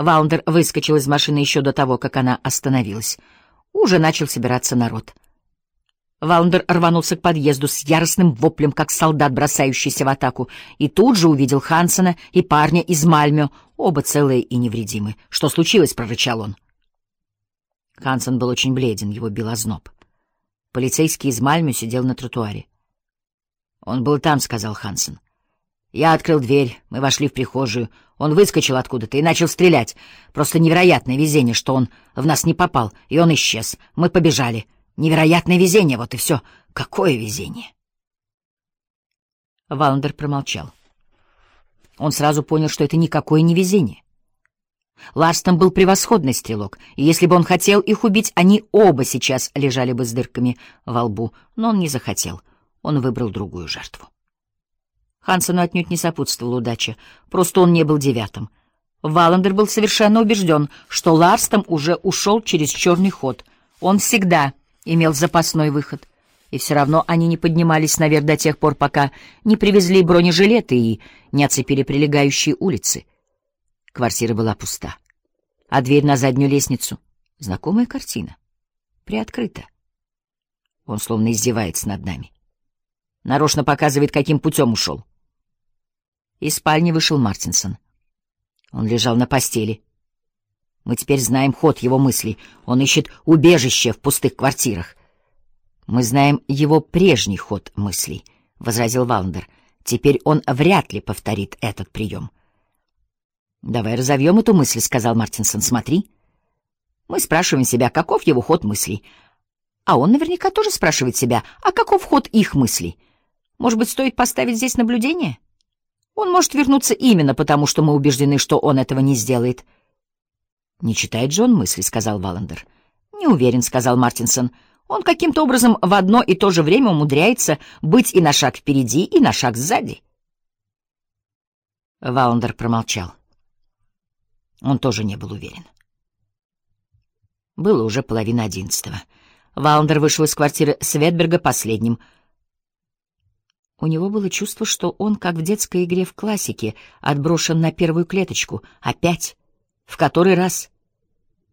Ваундер выскочил из машины еще до того, как она остановилась. Уже начал собираться народ. Ваундер рванулся к подъезду с яростным воплем, как солдат, бросающийся в атаку, и тут же увидел Хансена и парня из Мальмё, оба целые и невредимы. «Что случилось?» — прорычал он. Хансен был очень бледен, его бил озноб. Полицейский из Мальмё сидел на тротуаре. «Он был там», — сказал Хансен. Я открыл дверь, мы вошли в прихожую. Он выскочил откуда-то и начал стрелять. Просто невероятное везение, что он в нас не попал, и он исчез. Мы побежали. Невероятное везение, вот и все. Какое везение? Валандер промолчал. Он сразу понял, что это никакое не везение. Ларстон был превосходный стрелок, и если бы он хотел их убить, они оба сейчас лежали бы с дырками во лбу, но он не захотел. Он выбрал другую жертву. Хансену отнюдь не сопутствовала удача, просто он не был девятым. Валандер был совершенно убежден, что Ларстом уже ушел через черный ход. Он всегда имел запасной выход. И все равно они не поднимались наверх до тех пор, пока не привезли бронежилеты и не оцепили прилегающие улицы. Квартира была пуста. А дверь на заднюю лестницу — знакомая картина. Приоткрыта. Он словно издевается над нами. Нарочно показывает, каким путем ушел. Из спальни вышел Мартинсон. Он лежал на постели. Мы теперь знаем ход его мыслей. Он ищет убежище в пустых квартирах. Мы знаем его прежний ход мыслей, — возразил Валандер. Теперь он вряд ли повторит этот прием. «Давай разовьем эту мысль», — сказал Мартинсон. «Смотри». Мы спрашиваем себя, каков его ход мыслей. А он наверняка тоже спрашивает себя, а каков ход их мыслей. Может быть, стоит поставить здесь наблюдение? — он может вернуться именно потому, что мы убеждены, что он этого не сделает. «Не читает же он мысли», — сказал Валандер. «Не уверен», — сказал Мартинсон. «Он каким-то образом в одно и то же время умудряется быть и на шаг впереди, и на шаг сзади». Валандер промолчал. Он тоже не был уверен. Было уже половина одиннадцатого. Валандер вышел из квартиры Светберга последним — у него было чувство, что он, как в детской игре в классике, отброшен на первую клеточку. Опять. В который раз.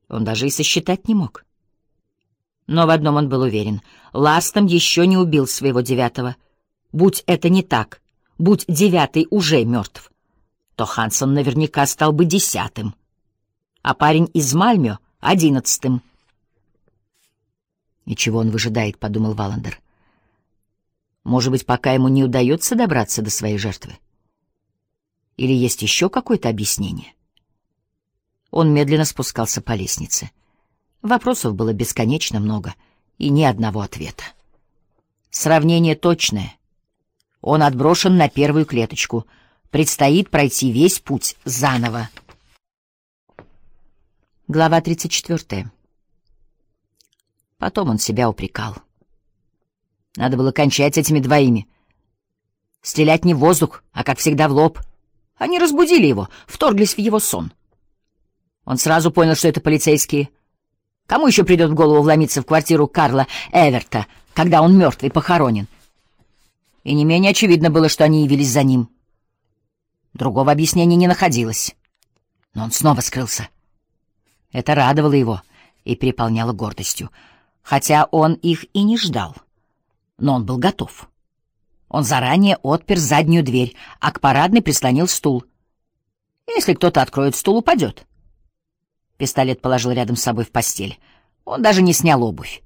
Он даже и сосчитать не мог. Но в одном он был уверен. Ластом еще не убил своего девятого. Будь это не так, будь девятый уже мертв, то Хансон наверняка стал бы десятым, а парень из Мальмё — одиннадцатым. «И чего он выжидает?» — подумал Валандер. Может быть, пока ему не удается добраться до своей жертвы? Или есть еще какое-то объяснение? Он медленно спускался по лестнице. Вопросов было бесконечно много, и ни одного ответа. Сравнение точное. Он отброшен на первую клеточку. Предстоит пройти весь путь заново. Глава 34. Потом он себя упрекал. Надо было кончать с этими двоими. Стрелять не в воздух, а, как всегда, в лоб. Они разбудили его, вторглись в его сон. Он сразу понял, что это полицейские. Кому еще придет в голову вломиться в квартиру Карла Эверта, когда он мертвый похоронен? И не менее очевидно было, что они явились за ним. Другого объяснения не находилось. Но он снова скрылся. Это радовало его и переполняло гордостью, хотя он их и не ждал но он был готов. Он заранее отпер заднюю дверь, а к парадной прислонил стул. Если кто-то откроет стул, упадет. Пистолет положил рядом с собой в постель. Он даже не снял обувь.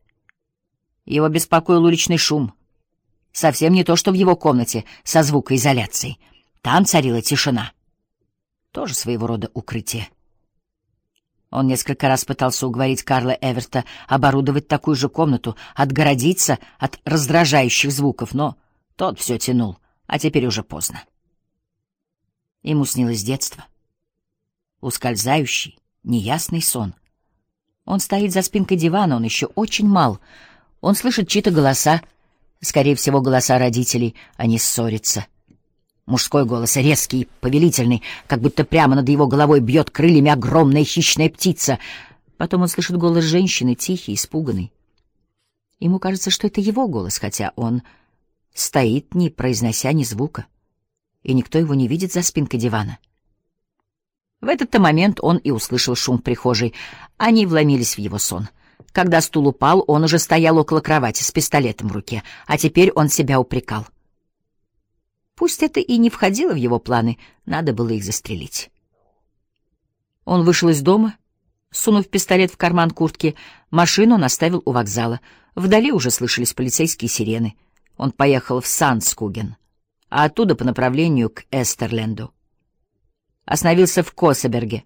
Его беспокоил уличный шум. Совсем не то, что в его комнате со звукоизоляцией. Там царила тишина. Тоже своего рода укрытие. Он несколько раз пытался уговорить Карла Эверта оборудовать такую же комнату, отгородиться от раздражающих звуков, но тот все тянул, а теперь уже поздно. Ему снилось детство. Ускользающий, неясный сон. Он стоит за спинкой дивана, он еще очень мал. Он слышит чьи-то голоса, скорее всего, голоса родителей, они ссорятся. Мужской голос, резкий, повелительный, как будто прямо над его головой бьет крыльями огромная хищная птица. Потом он слышит голос женщины, тихий, испуганный. Ему кажется, что это его голос, хотя он стоит, не произнося ни звука, и никто его не видит за спинкой дивана. В этот-то момент он и услышал шум в прихожей. Они вломились в его сон. Когда стул упал, он уже стоял около кровати с пистолетом в руке, а теперь он себя упрекал. Пусть это и не входило в его планы, надо было их застрелить. Он вышел из дома, сунув пистолет в карман куртки, машину он оставил у вокзала. Вдали уже слышались полицейские сирены. Он поехал в Сандскуген, а оттуда по направлению к Эстерленду. Остановился в Косеберге,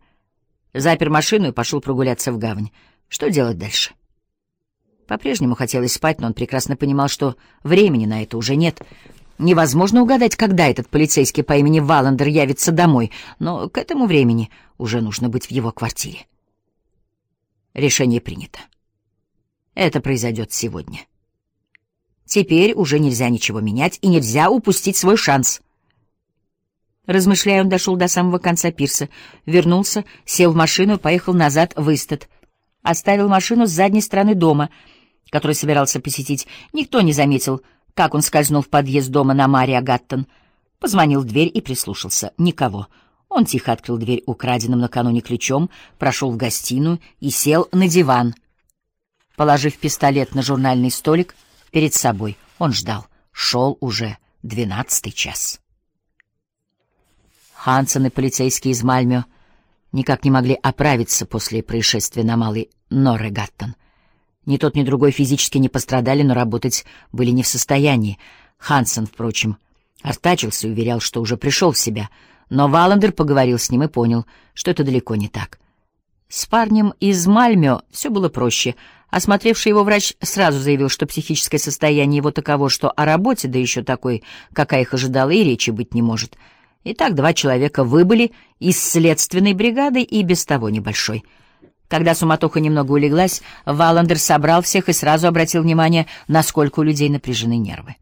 запер машину и пошел прогуляться в гавань. Что делать дальше? По-прежнему хотелось спать, но он прекрасно понимал, что времени на это уже нет. Невозможно угадать, когда этот полицейский по имени Валандер явится домой, но к этому времени уже нужно быть в его квартире. Решение принято. Это произойдет сегодня. Теперь уже нельзя ничего менять, и нельзя упустить свой шанс. Размышляя, он дошел до самого конца пирса, вернулся, сел в машину и поехал назад в Истед. Оставил машину с задней стороны дома, который собирался посетить. Никто не заметил, как он скользнул в подъезд дома на Мария Гаттон. Позвонил в дверь и прислушался. Никого. Он тихо открыл дверь украденным накануне ключом, прошел в гостиную и сел на диван. Положив пистолет на журнальный столик перед собой, он ждал. Шел уже двенадцатый час. Хансен и полицейские из Мальмё никак не могли оправиться после происшествия на Малой Норрегаттон. Ни тот, ни другой физически не пострадали, но работать были не в состоянии. Хансен, впрочем, артачился и уверял, что уже пришел в себя, но Валандер поговорил с ним и понял, что это далеко не так. С парнем из Мальмё все было проще. Осмотревший его врач сразу заявил, что психическое состояние его таково, что о работе, да еще такой, какая их ожидала, и речи быть не может — Итак, два человека выбыли из следственной бригады и без того небольшой. Когда суматоха немного улеглась, Валандер собрал всех и сразу обратил внимание, насколько у людей напряжены нервы.